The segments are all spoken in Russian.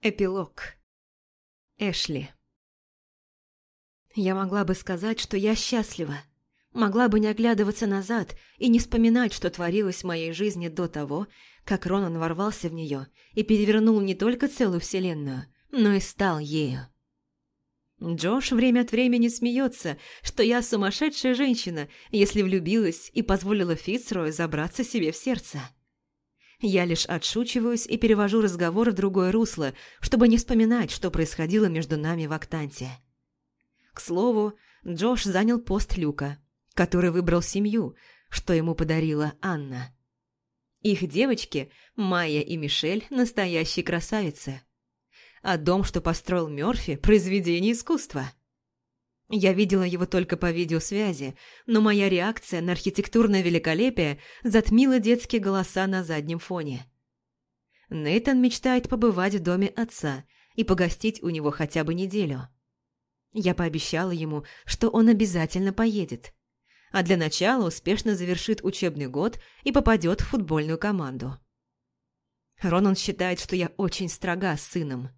Эпилог. Эшли. Я могла бы сказать, что я счастлива. Могла бы не оглядываться назад и не вспоминать, что творилось в моей жизни до того, как Ронан ворвался в нее и перевернул не только целую вселенную, но и стал ею. Джош время от времени смеется, что я сумасшедшая женщина, если влюбилась и позволила Фицрою забраться себе в сердце. Я лишь отшучиваюсь и перевожу разговор в другое русло, чтобы не вспоминать, что происходило между нами в Актанте. К слову, Джош занял пост Люка, который выбрал семью, что ему подарила Анна. Их девочки, Майя и Мишель, настоящие красавицы. А дом, что построил Мёрфи, произведение искусства – я видела его только по видеосвязи, но моя реакция на архитектурное великолепие затмила детские голоса на заднем фоне. Нейтан мечтает побывать в доме отца и погостить у него хотя бы неделю. Я пообещала ему, что он обязательно поедет, а для начала успешно завершит учебный год и попадет в футбольную команду. Ронан считает, что я очень строга с сыном.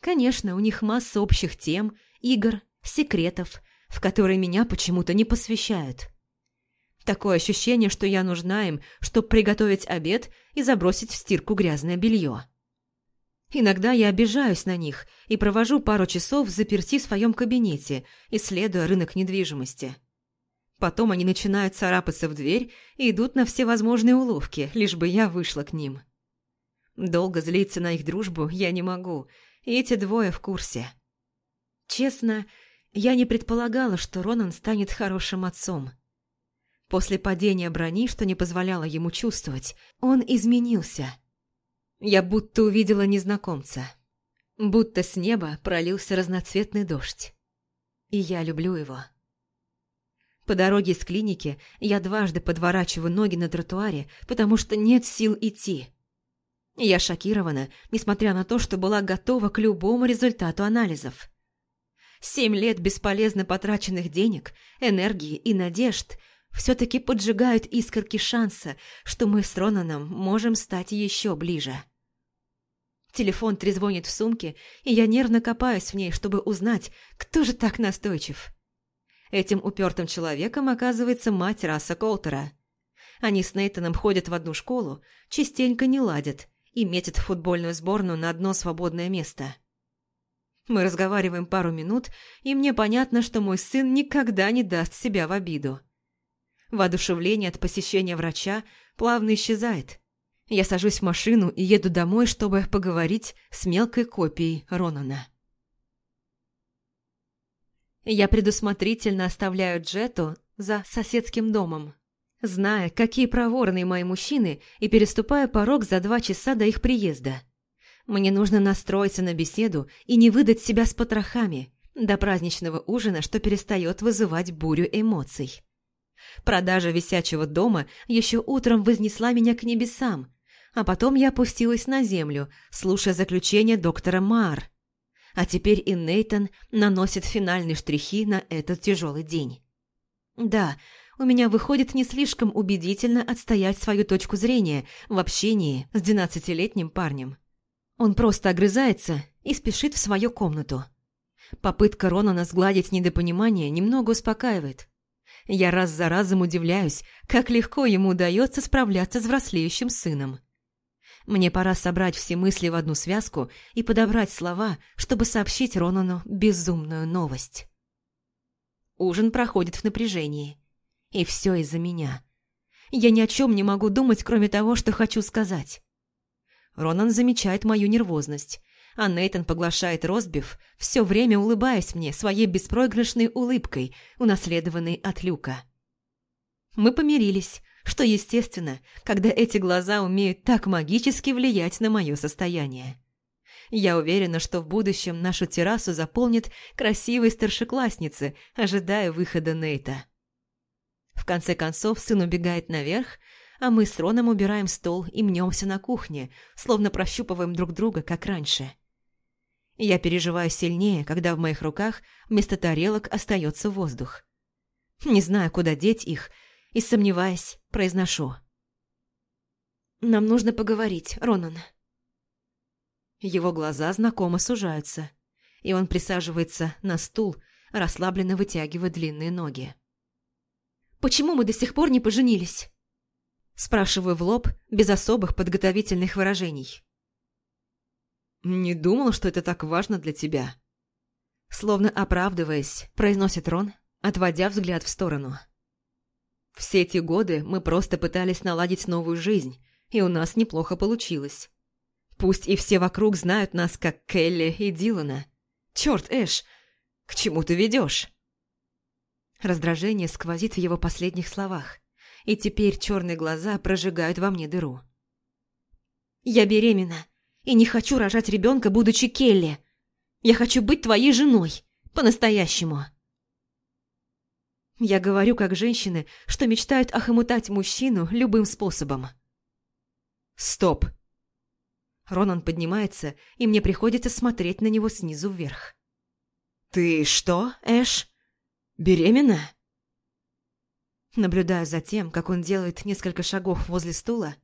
Конечно, у них масса общих тем, игр секретов, в которые меня почему-то не посвящают. Такое ощущение, что я нужна им, чтобы приготовить обед и забросить в стирку грязное белье. Иногда я обижаюсь на них и провожу пару часов заперти в своем кабинете, исследуя рынок недвижимости. Потом они начинают царапаться в дверь и идут на всевозможные уловки, лишь бы я вышла к ним. Долго злиться на их дружбу я не могу, и эти двое в курсе. Честно, я не предполагала, что Ронан станет хорошим отцом. После падения брони, что не позволяло ему чувствовать, он изменился. Я будто увидела незнакомца. Будто с неба пролился разноцветный дождь. И я люблю его. По дороге из клиники я дважды подворачиваю ноги на тротуаре, потому что нет сил идти. Я шокирована, несмотря на то, что была готова к любому результату анализов. Семь лет бесполезно потраченных денег, энергии и надежд все-таки поджигают искорки шанса, что мы с Ронаном можем стать еще ближе. Телефон трезвонит в сумке, и я нервно копаюсь в ней, чтобы узнать, кто же так настойчив. Этим упертым человеком оказывается мать Раса Колтера. Они с Нейтаном ходят в одну школу, частенько не ладят и метят футбольную сборную на одно свободное место – мы разговариваем пару минут, и мне понятно, что мой сын никогда не даст себя в обиду. Воодушевление от посещения врача плавно исчезает. Я сажусь в машину и еду домой, чтобы поговорить с мелкой копией Ронана. Я предусмотрительно оставляю Джету за соседским домом, зная, какие проворные мои мужчины, и переступаю порог за два часа до их приезда. Мне нужно настроиться на беседу и не выдать себя с потрохами до праздничного ужина, что перестает вызывать бурю эмоций. Продажа висячего дома еще утром вознесла меня к небесам, а потом я опустилась на землю, слушая заключение доктора Мар. А теперь и Нейтон наносит финальные штрихи на этот тяжелый день. Да, у меня выходит не слишком убедительно отстоять свою точку зрения в общении с двенадцатилетним парнем. Он просто огрызается и спешит в свою комнату. Попытка Ронана сгладить недопонимание немного успокаивает. Я раз за разом удивляюсь, как легко ему удается справляться с взрослеющим сыном. Мне пора собрать все мысли в одну связку и подобрать слова, чтобы сообщить Ронану безумную новость. Ужин проходит в напряжении. И все из-за меня. Я ни о чем не могу думать, кроме того, что хочу сказать. Ронан замечает мою нервозность, а Нейтан поглощает розбив, все время улыбаясь мне своей беспроигрышной улыбкой, унаследованной от Люка. Мы помирились, что естественно, когда эти глаза умеют так магически влиять на мое состояние. Я уверена, что в будущем нашу террасу заполнят красивые старшеклассницы, ожидая выхода Нейта. В конце концов, сын убегает наверх, а мы с Роном убираем стол и мнемся на кухне, словно прощупываем друг друга, как раньше. Я переживаю сильнее, когда в моих руках вместо тарелок остается воздух. Не знаю, куда деть их, и, сомневаясь, произношу. «Нам нужно поговорить, Ронан». Его глаза знакомо сужаются, и он присаживается на стул, расслабленно вытягивая длинные ноги. «Почему мы до сих пор не поженились?» Спрашиваю в лоб, без особых подготовительных выражений. «Не думал, что это так важно для тебя». Словно оправдываясь, произносит Рон, отводя взгляд в сторону. «Все эти годы мы просто пытались наладить новую жизнь, и у нас неплохо получилось. Пусть и все вокруг знают нас как Келли и Дилана. Черт, Эш, к чему ты ведешь?» Раздражение сквозит в его последних словах, и теперь черные глаза прожигают во мне дыру. «Я беременна и не хочу рожать ребенка, будучи Келли. Я хочу быть твоей женой, по-настоящему». Я говорю как женщины, что мечтают охомутать мужчину любым способом. «Стоп!» Ронан поднимается, и мне приходится смотреть на него снизу вверх. «Ты что, Эш? Беременна?» Наблюдаю за тем, как он делает несколько шагов возле стула,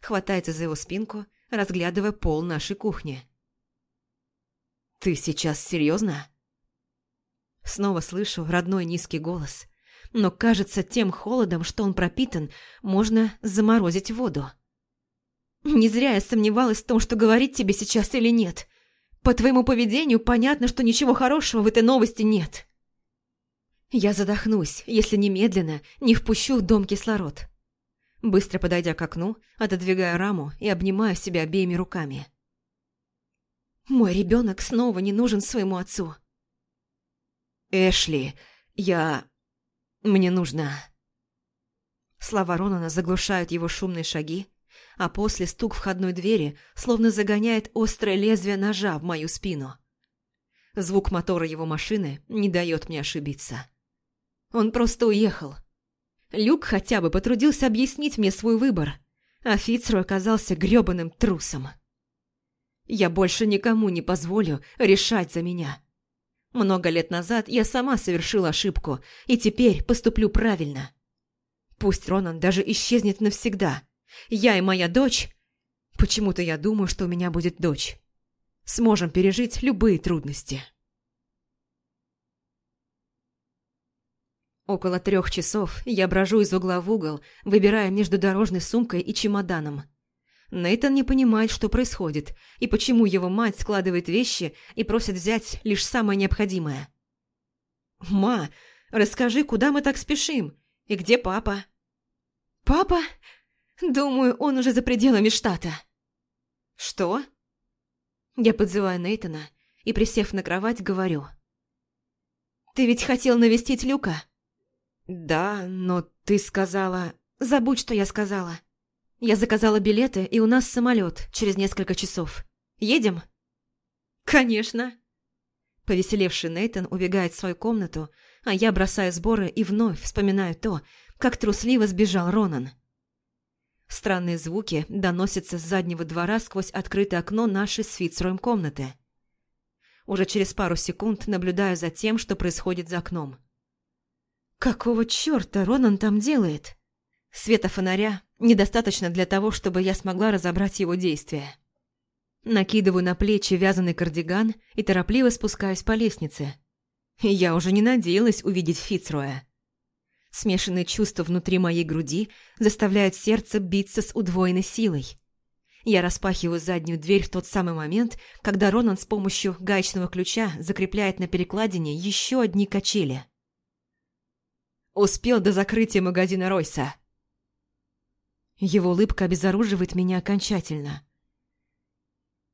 хватается за его спинку, разглядывая пол нашей кухни. «Ты сейчас серьезно? Снова слышу родной низкий голос, но кажется, тем холодом, что он пропитан, можно заморозить воду. Не зря я сомневалась в том, что говорить тебе сейчас или нет. По твоему поведению понятно, что ничего хорошего в этой новости нет. Я задохнусь, если немедленно не впущу в дом кислород. Быстро подойдя к окну, отодвигаю раму и обнимаю себя обеими руками. Мой ребенок снова не нужен своему отцу. «Эшли, я... мне нужно...» Слова Ронана заглушают его шумные шаги, а после стук входной двери словно загоняет острое лезвие ножа в мою спину. Звук мотора его машины не дает мне ошибиться. Он просто уехал. Люк хотя бы потрудился объяснить мне свой выбор, а Фицру оказался грёбаным трусом. Я больше никому не позволю решать за меня. Много лет назад я сама совершила ошибку, и теперь поступлю правильно. Пусть Ронан даже исчезнет навсегда. Я и моя дочь... Почему-то я думаю, что у меня будет дочь. Сможем пережить любые трудности. Около трех часов я брожу из угла в угол, выбирая между дорожной сумкой и чемоданом. Нейтан не понимает, что происходит, и почему его мать складывает вещи и просит взять лишь самое необходимое. «Ма, расскажи, куда мы так спешим? И где папа?» «Папа? Думаю, он уже за пределами штата». «Что?» Я подзываю Нейтана и, присев на кровать, говорю. «Ты ведь хотел навестить Люка?» «Да, но ты сказала...» «Забудь, что я сказала. Я заказала билеты, и у нас самолет через несколько часов. Едем?» «Конечно!» Повеселевший Нейтон убегает в свою комнату, а я бросаю сборы и вновь вспоминаю то, как трусливо сбежал Ронан. Странные звуки доносятся с заднего двора сквозь открытое окно нашей с Фицроем комнаты. Уже через пару секунд наблюдаю за тем, что происходит за окном. Какого черта Ронан там делает? Света фонаря недостаточно для того, чтобы я смогла разобрать его действия. Накидываю на плечи вязаный кардиган и торопливо спускаюсь по лестнице. Я уже не надеялась увидеть Фицроя. Смешанные чувства внутри моей груди заставляют сердце биться с удвоенной силой. Я распахиваю заднюю дверь в тот самый момент, когда Ронан с помощью гаечного ключа закрепляет на перекладине еще одни качели. Успел до закрытия магазина Ройса. Его улыбка обезоруживает меня окончательно.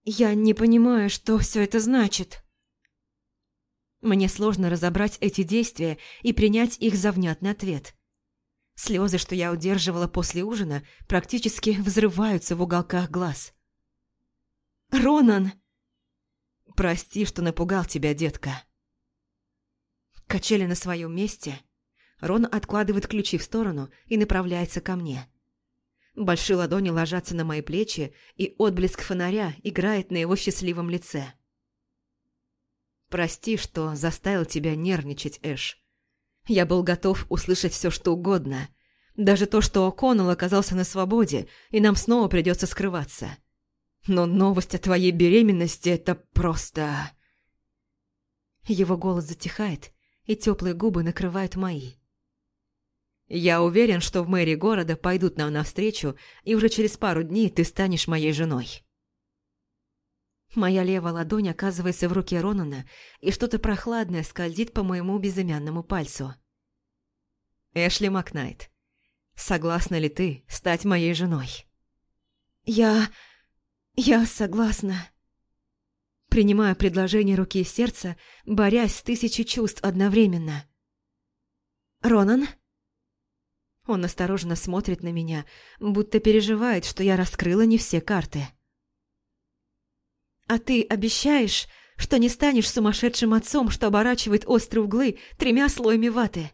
Я не понимаю, что все это значит. Мне сложно разобрать эти действия и принять их за внятный ответ. Слезы, что я удерживала после ужина, практически взрываются в уголках глаз. «Ронан!» «Прости, что напугал тебя, детка». Качели на своем месте, Рон откладывает ключи в сторону и направляется ко мне. Большие ладони ложатся на мои плечи, и отблеск фонаря играет на его счастливом лице. «Прости, что заставил тебя нервничать, Эш. Я был готов услышать все, что угодно. Даже то, что О'Коннелл оказался на свободе, и нам снова придется скрываться. но новость о твоей беременности – это просто... Его голос затихает, и теплые губы накрывают мои. Я уверен, что в мэрии города пойдут нам навстречу, и уже через пару дней ты станешь моей женой. Моя левая ладонь оказывается в руке Ронана, и что-то прохладное скользит по моему безымянному пальцу. Эшли Макнайт, согласна ли ты стать моей женой? Я... я согласна. Принимаю предложение руки и сердца, борясь с тысячей чувств одновременно. «Ронан?» Он осторожно смотрит на меня, будто переживает, что я раскрыла не все карты. «А ты обещаешь, что не станешь сумасшедшим отцом, что оборачивает острые углы тремя слоями ваты?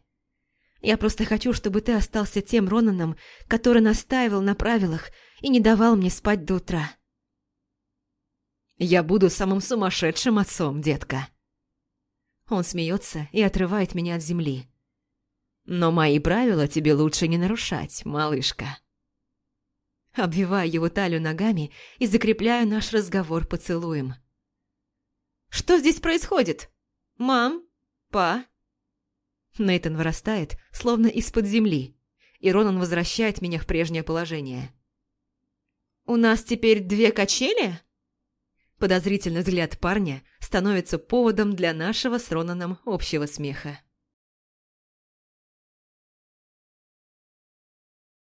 Я просто хочу, чтобы ты остался тем Ронаном, который настаивал на правилах и не давал мне спать до утра». «Я буду самым сумасшедшим отцом, детка». Он смеется и отрывает меня от земли. Но мои правила тебе лучше не нарушать, малышка. Обвиваю его талию ногами и закрепляю наш разговор поцелуем. «Что здесь происходит? Мам? Па?» Нейтан вырастает, словно из-под земли, и Ронан возвращает меня в прежнее положение. «У нас теперь две качели?» Подозрительный взгляд парня становится поводом для нашего с Ронаном общего смеха.